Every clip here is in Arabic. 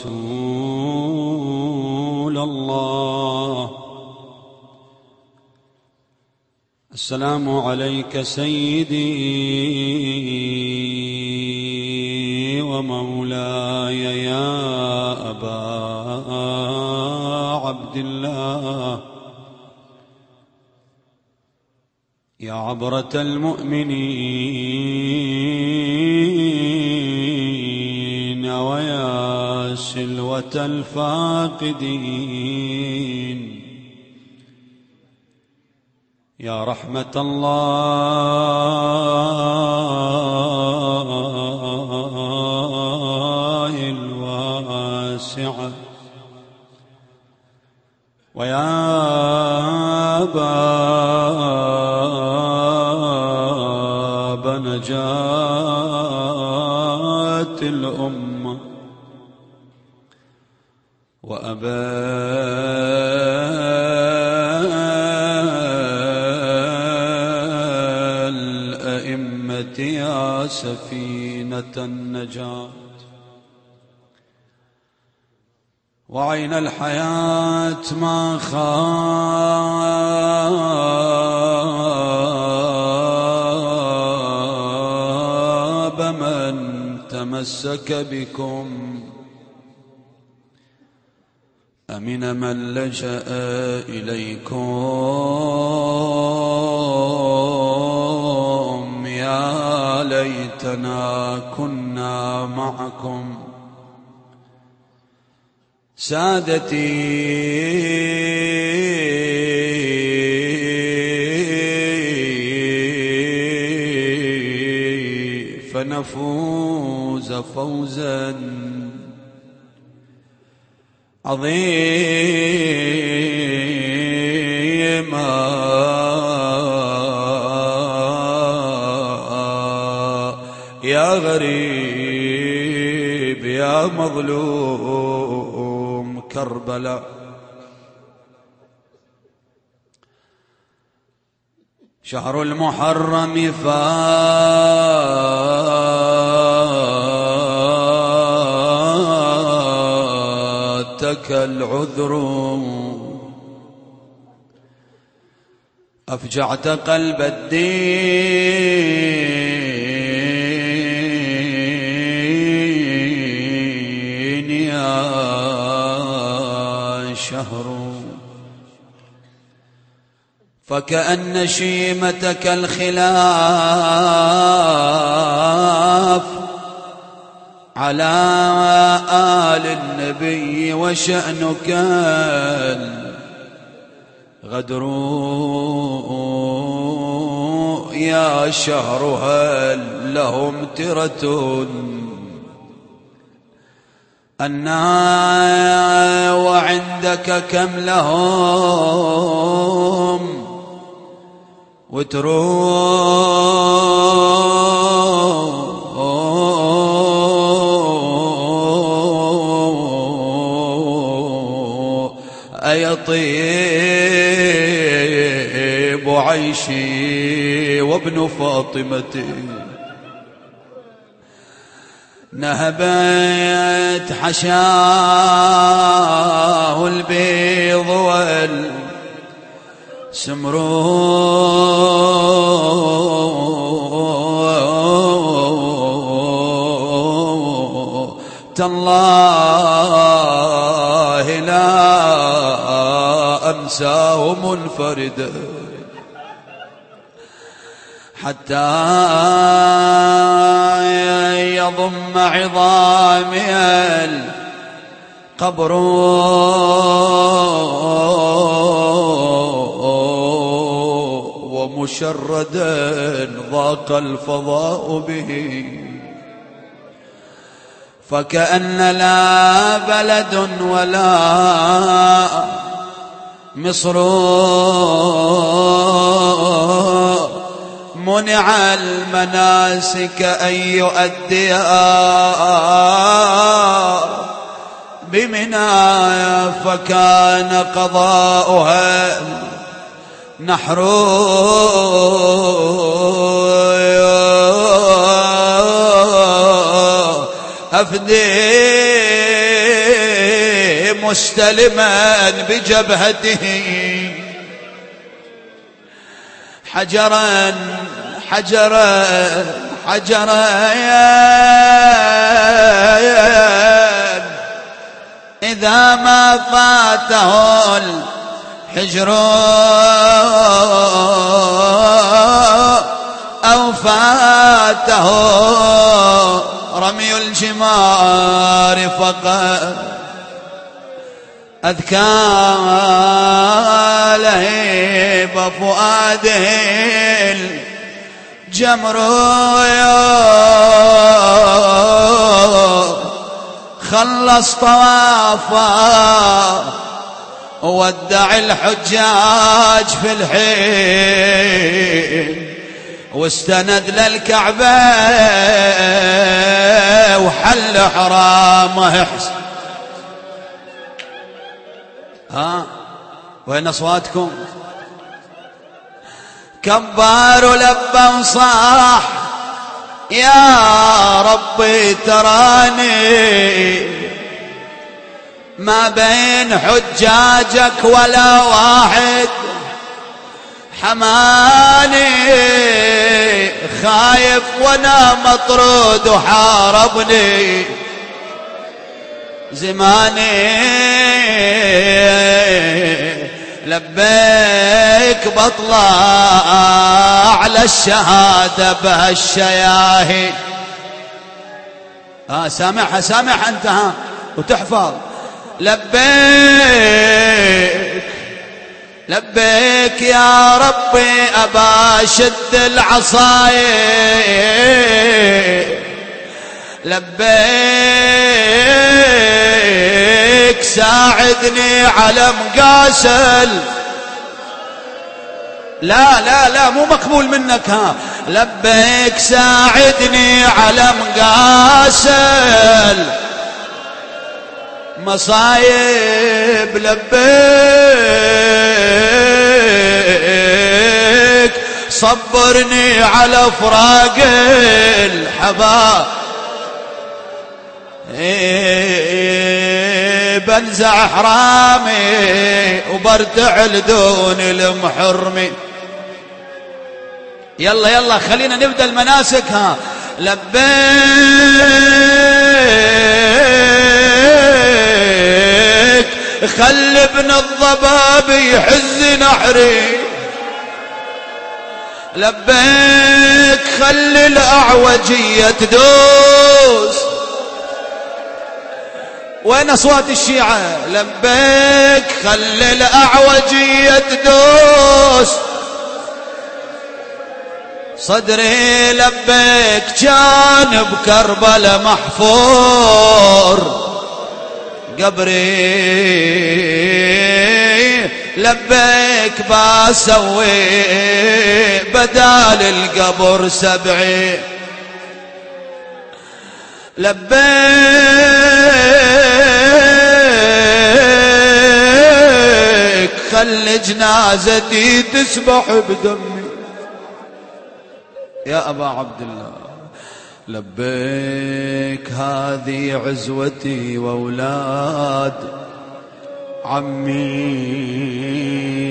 رسول الله. السلام عليك سيدي ومولاي يا أبا عبد الله. يا عبرة المؤمنين سلوة الفاقدين. يا رحمة الله الواسعة. ويا باب نجاة الأمة. وأبا الأئمة يا سفينة النجاة. وعين الحياة ما خاب من تمسك بكم. أمن من لجأ إليكم يا ليتنا كنا معكم. سادتي فنفوز فوزا عظيما يا غريب يا مظلوم كربلاء. شهر المحرم فاتك العذر. أفجعت قلب الدين يا شهر. فكأن شيمتك الخلاف على آل النبي وشأنك غدر يا شهر هل لهم ترة أنا وعندك كم لهم وترو أيطيب عيشي وابن فاطمتي نهبت حشاه البيض وال سمرو أنساه منفردا حتى يضم عظامي القبر. ومشردا ضاق الفضاء به. فكأن لا بلد ولا مصر. منع المناسك أن يؤديها بمنايا فكان قضاؤها نحر. مستلما بجبهته. حجرا حجرا حجرا. إذا ما فاته الحجر أو فاته رمي الجمار فقط. أذكى لهيب فؤاده الجمر خلص طوافا ودع الحجاج في الحين واستند للكعبة وحل حرامه ها؟ وين أصواتكم؟ كبار ولبى وصاح يا ربي تراني. ما بين حجاجك ولا واحد. حماني خايف وأنا مطرود وحاربني. زماني. لبيك بطلع على الشهادة بهالشياهي. ها سامعها سامعها أنت ها وتحفظ. لبيك لبيك يا ربي أبا شد العصاية لبيك ساعدني على مقاسل. لا لا لا مو مقبول منك ها. لبيك ساعدني على مقاسل. مصايب لبيك صبرني على فراق الحباب بنزع حرامي وبرتعل دون المحرمي. يلا يلا خلينا نبدأ المناسك ها. لبيك خل ابن الضباب يحز نحري. لبيك خل الأعوجية تدوس. وين أصوات الشيعة؟ لبيك خل الأعوجية تدوس صدري لبيك كان بكربلة محفور. قبري لبيك بسوي بدال القبر سبعي. لبيك خل جنازتي تسبح بدمي. يا أبا عبد الله لبيك هذه عزوتي وأولاد. عمي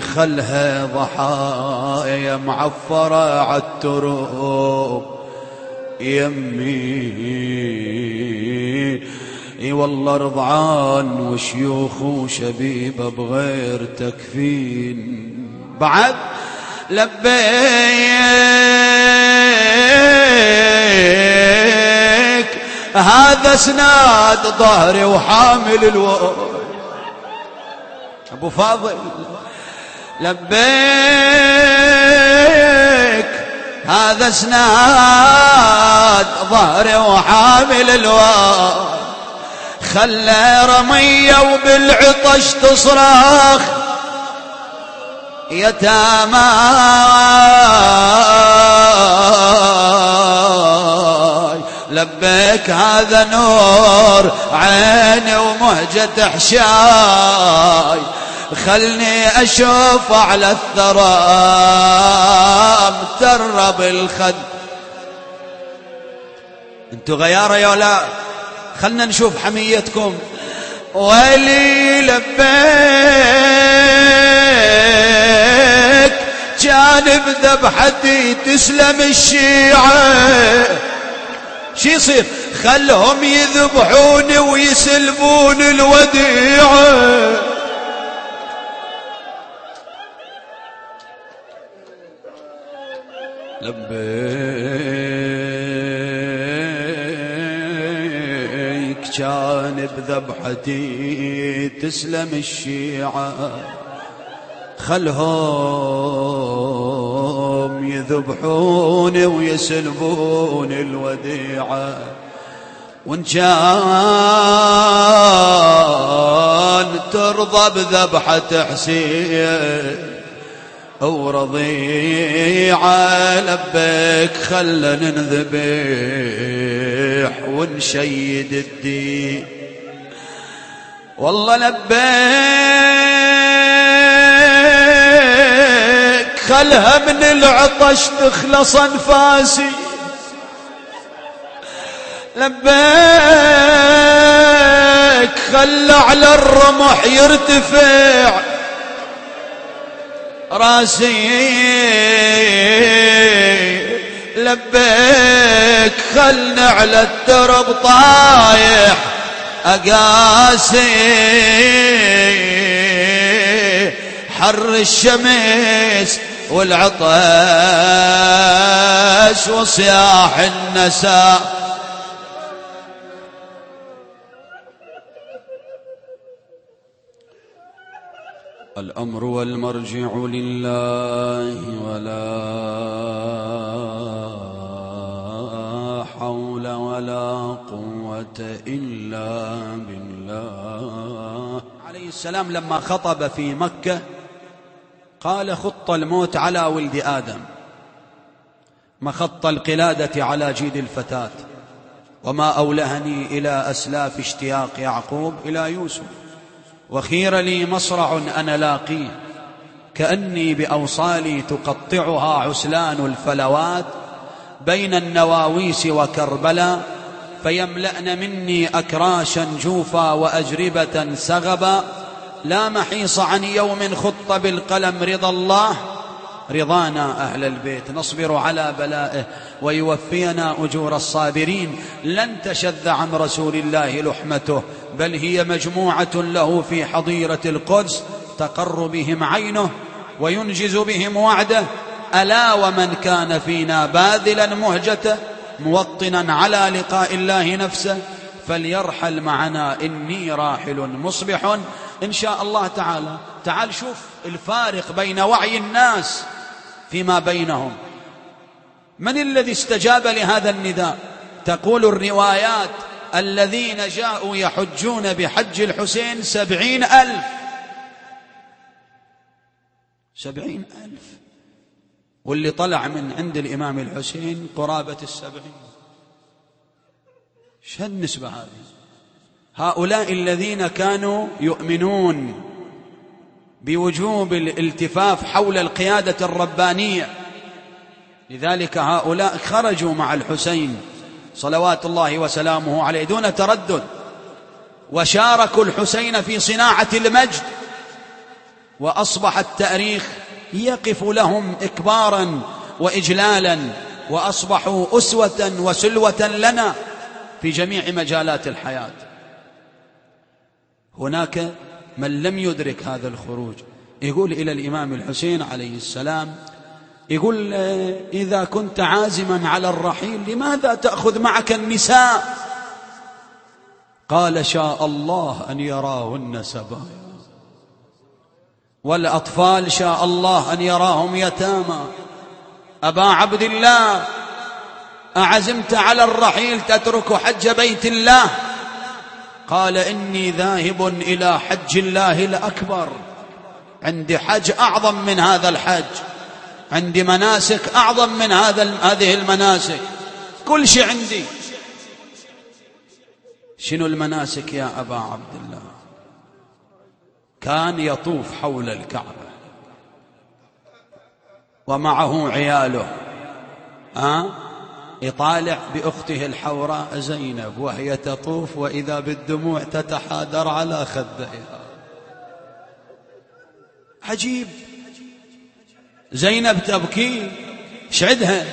خلها ضحايا معفرة عالتروب يمي اي والله رضعان وشيوخ وشبيبه بغير تكفين. بعد لبيك هذا سناد ظهري وحامل الواد أبو فاضل لبيك هذا سناد ظهري وحامل الواد خلى رمية وبالعطش تصرخ. يتامى. لبيك هذا نور عيني ومهجة حشاي. خلني أشوف على الثرى مترب الخد انتو غيارة يا لا خلنا نشوف حميتكم. ولي لبيك جانب ذبحتي تسلم الشيعة. شي يصير؟ خلهم يذبحوني ويسلبون الوديعة. لبيك كان بذبحتي تسلم الشيعة. خلهم يذبحون ويسلبون الوديعة. وإن كان ترضى بذبحة حسين ورضيعة لبيك خلنا نذبح ونشيد الدين. والله لبيك خلها من العطش تخلص أنفاسي. لبيك خل على الرمح يرتفع. راسي. لبيك خلنا على الدرب طايح أقاسي. حر الشمس والعطش وصياح النساء الأمر والمرجع لله ولا حول ولا قوة إلا بالله. عليه السلام لما خطب في مكة قال خط الموت على ولد آدم مخط القلادة على جيد الفتاة وما أولهني إلى أسلاف اشتياق يعقوب إلى يوسف. وخير لي مصرع أنا لاقيه. كأني بأوصالي تقطعها عسلان الفلوات بين النواويس وكربلا فيملأن مني أكراشا جوفا وأجربة سغبا. لا محيص عن يوم خط بالقلم رضا الله رضانا أهل البيت نصبر على بلائه ويوفينا أجور الصابرين. لن تشذ عن رسول الله لحمته بل هي مجموعة له في حضيرة القدس تقر بهم عينه وينجز بهم وعده. ألا ومن كان فينا باذلا مهجته موطنا على لقاء الله نفسه فليرحل معنا إني راحل مصبح. إن شاء الله تعالى تعال شوف الفارق بين وعي الناس. فيما بينهم. من الذي استجاب لهذا النداء؟ تقول الروايات الذين جاءوا يحجون بحج الحسين سبعين ألف. سبعين ألف. واللي طلع من عند الإمام الحسين قرابة السبعين. شو النسبة هذه؟ هؤلاء الذين كانوا يؤمنون. بوجوب الالتفاف حول القيادة الربانية. لذلك هؤلاء خرجوا مع الحسين صلوات الله وسلامه عليه دون تردد وشاركوا الحسين في صناعة المجد وأصبح التاريخ يقف لهم إكبارا وإجلالا وأصبحوا أسوة وسلوة لنا في جميع مجالات الحياة. هناك من لم يدرك هذا الخروج. يقول إلى الإمام الحسين عليه السلام يقول إذا كنت عازما على الرحيل لماذا تأخذ معك النساء؟ قال شاء الله أن يراهن سبايا والأطفال شاء الله أن يراهم يتامى. أبا عبد الله أعزمت على الرحيل تترك حج بيت الله؟ قال إني ذاهب إلى حج الله الأكبر. عندي حج أعظم من هذا الحج عندي مناسك أعظم من هذا هذه المناسك. كل شيء عندي. شنو المناسك يا أبا عبد الله؟ كان يطوف حول الكعبة. ومعه عياله. ها؟ يطالع بأخته الحوراء زينب وهي تطوف وإذا بالدموع تتحادر على خديها عجيب. زينب تبكي. شعدها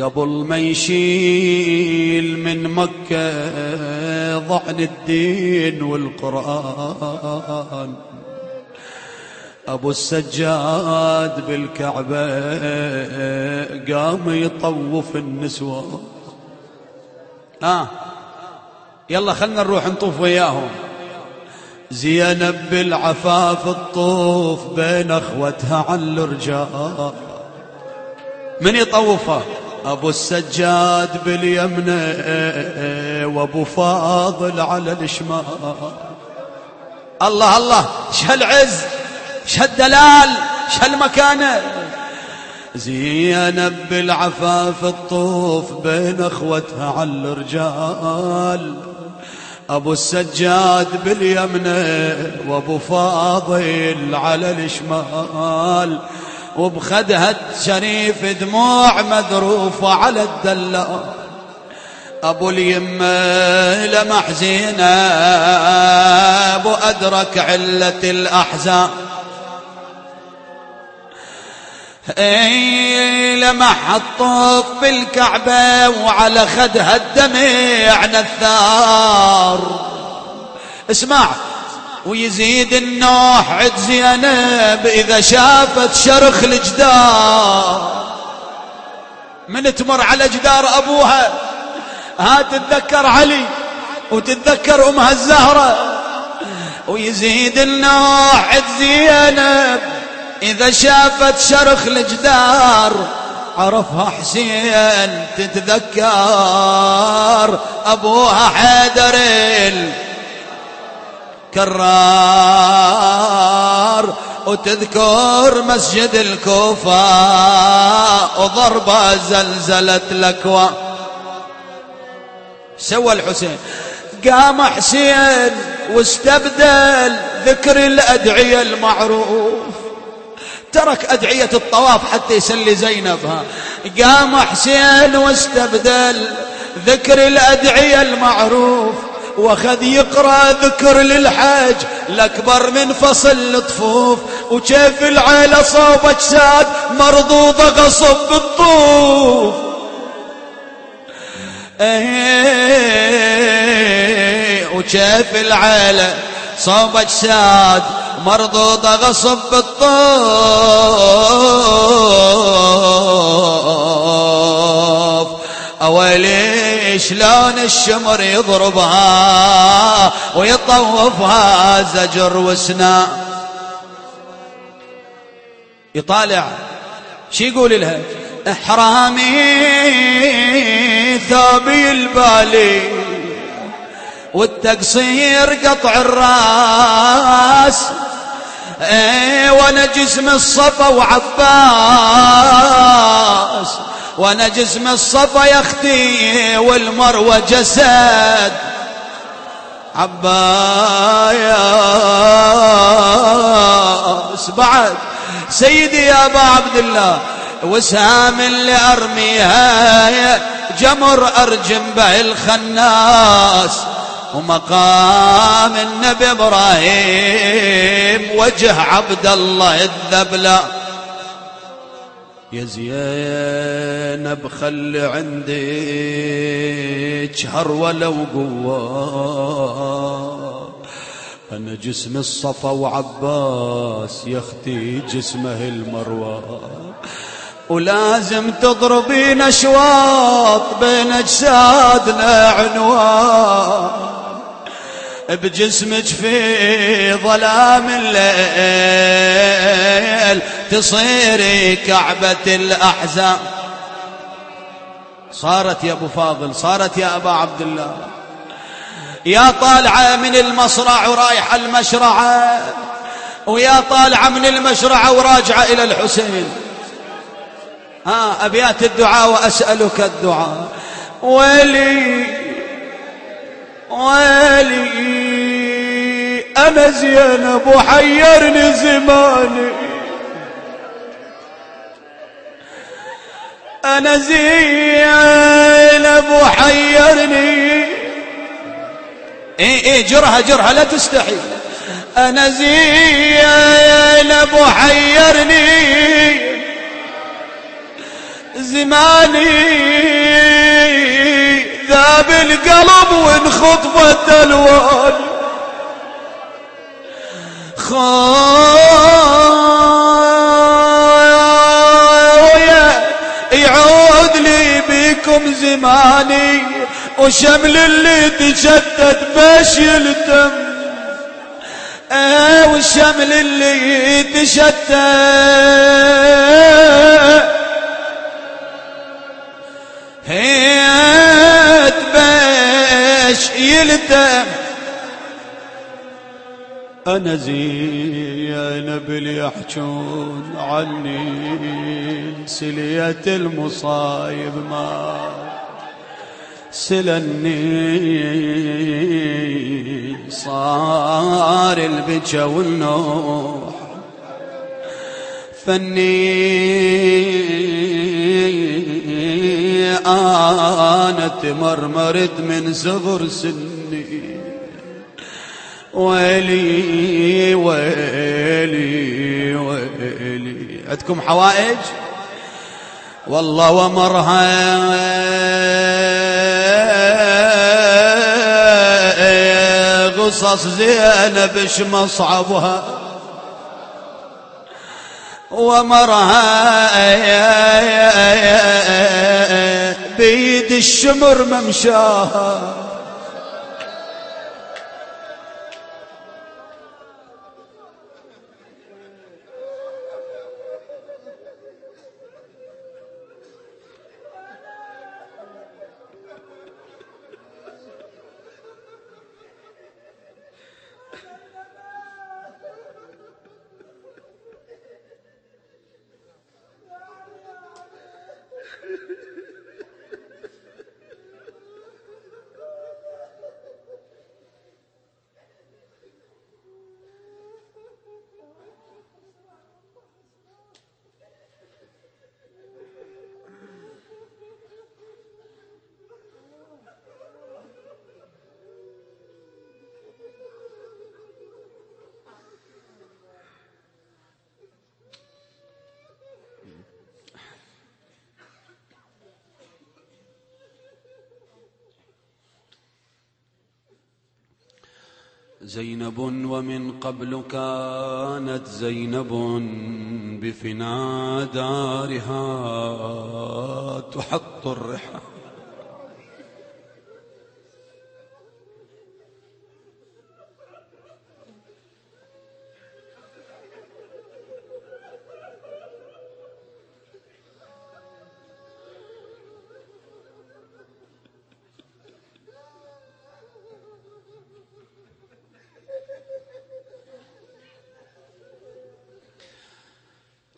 قبل ما يشيل من مكة ضعن الدين والقرآن. أبو السجاد بالكعبة قام يطوف النسوة. آه. يلا خلنا نروح نطوف وياهم. زينب بالعفاف الطوف بين أخوتها على الرجال. من يطوفها؟ أبو السجاد باليمنى وأبو فاضل على الشمال. الله الله شهالعز شهالدلال شهالمكانه زينب بالعفاف الطوف بين أخوتها على الرجال. أبو السجاد باليمنى وأبو فاضل على الشمال. وبخدها شريف دموع مذروفة على الدلال. أبو اليمة لمح زينب وأدرك علة الأحزان. اي لمح الطوف بالكعبة وعلى خدها الدمع نثار. اسمع ويزيد النوح عد زينب إذا شافت شرخ الجدار. من تمر على جدار أبوها؟ ها تتذكر علي وتتذكر أمها الزهرة. ويزيد النوح عد زينب إذا شافت شرخ الجدار عرفها حسين تتذكر. أبوها حيدر كرار وتذكر مسجد الكوفة وضربة زلزلت الأكوى. سوى الحسين. قام حسين واستبدل ذكر الأدعية المعروف. ترك أدعية الطواف حتى يسلي زينب ها قام حسين واستبدل ذكر الأدعية المعروف وخذ يقرأ ذكر للحج الأكبر من فصل الطفوف. وكيف العيلة صوب أجساد مرضوضة غصب بالطوف إيه وكيف العيلة صوب أجساد مرضوضة غصب بالطوف أولي شلون الشمر يضربها ويطوفها زجر وسنا. يطالع. شي يقول لها؟ إحرامي ثوبي البالي. والتقصير قطع الراس. إيه وأنا جسم الصفا وعباس. وأنا جسم الصفا يا أختي والمروة جسد. عباس بعد. سيدي يا أبا عبد الله وسام اللي أرميها جمر أرجم به الخناس. ومقام النبي إبراهيم وجه عبد الله الذبلة يا زينب خلي عندك هرولة وقوة أنا جسم الصفا وعباس يا أختي جسمه المروة. ولازم تضربين أشواط بين أجسادنا عنوان. بجسمك في ظلام الليل تصيري كعبة الأحزان. صارت يا أبو فاضل صارت يا أبا عبد الله. يا طالعة من المصرع ورايحة المشرعة ويا طالعة من المشرعة وراجعة إلى الحسين. ها أبيات الدعاء وأسألك الدعاء. ويلي ويلي أنا زينب وحيرني زماني. أنا زينب وحيرني إيه إيه جرها جرها لا تستحي. أنا زينب وحيرني زماني. ذاب القلب وانخطفت الوان خويا يعود لي بكم زماني وشمل اللي تشتت باش يلتم آه والشمل اللي تشتت. هيت يلتم أنا زينب اللي يحجون عني سلية المصايب ما سلني. صار البجا والنوح فني. أنا تمرمرت من صغر سني. ويلي ويلي ويلي. عندكم حوائج؟ والله ومرها قصص زينب مصعبها. ومرها بيد الشمر ممشاها. زينب ومن قبل كانت زينب بفنا دارها تحط الرحى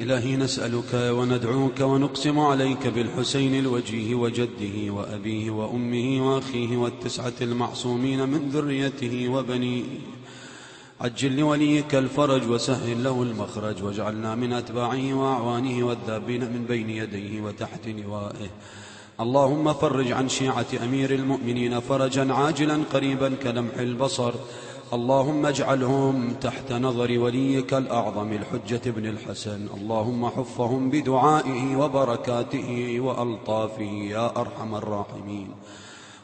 إلهي نسألك وندعوك ونقسم عليك بالحسين الوجيه وجده وأبيه وأمه وأخيه والتسعة المعصومين من ذريته وبنيه. عجل لوليك الفرج وسهل له المخرج واجعلنا من أتباعه وأعوانه والذابين من بين يديه وتحت لوائه. اللهم فرج عن شيعة أمير المؤمنين فرجا عاجلا قريبا كلمح البصر. اللهم اجعلهم تحت نظر وليك الأعظم الحجة ابن الحسن. اللهم حفهم بدعائه وبركاته وألطافه يا أرحم الراحمين.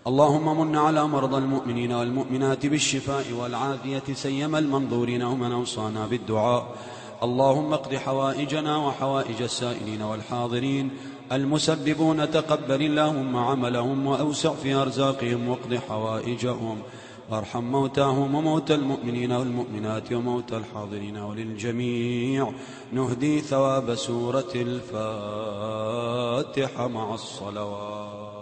اللهم من على مرضى المؤمنين والمؤمنات بالشفاء والعافية سيما المنظورين ومن أوصانا بالدعاء. اللهم اقض حوائجنا وحوائج السائلين والحاضرين. المسببون تقبل اللهم عملهم وأوسع في أرزاقهم واقض حوائجهم. وارحم موتاهم وموتى المؤمنين والمؤمنات وموتى الحاضرين وللجميع. نهدي ثواب سورة الفاتحة مع الصلوات.